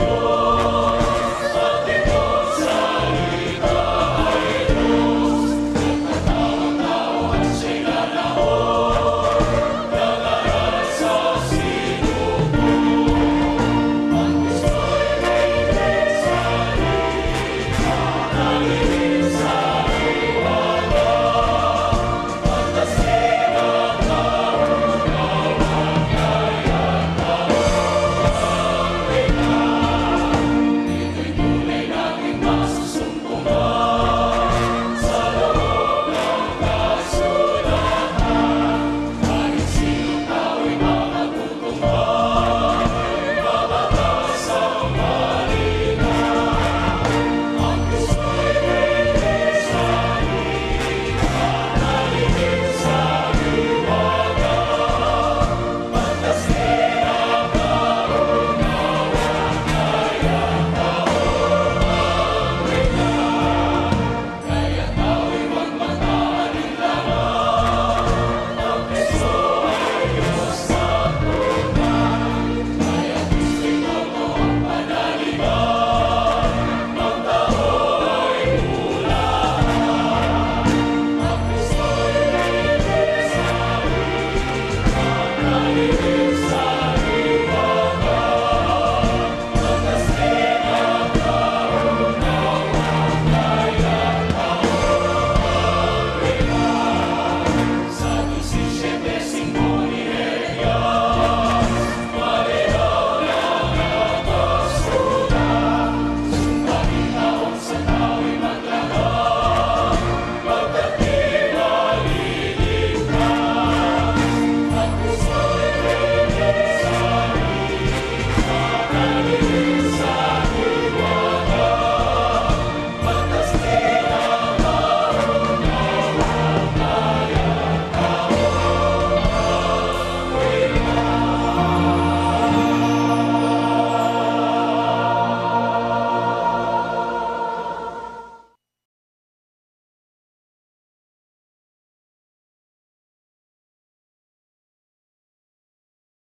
Lord.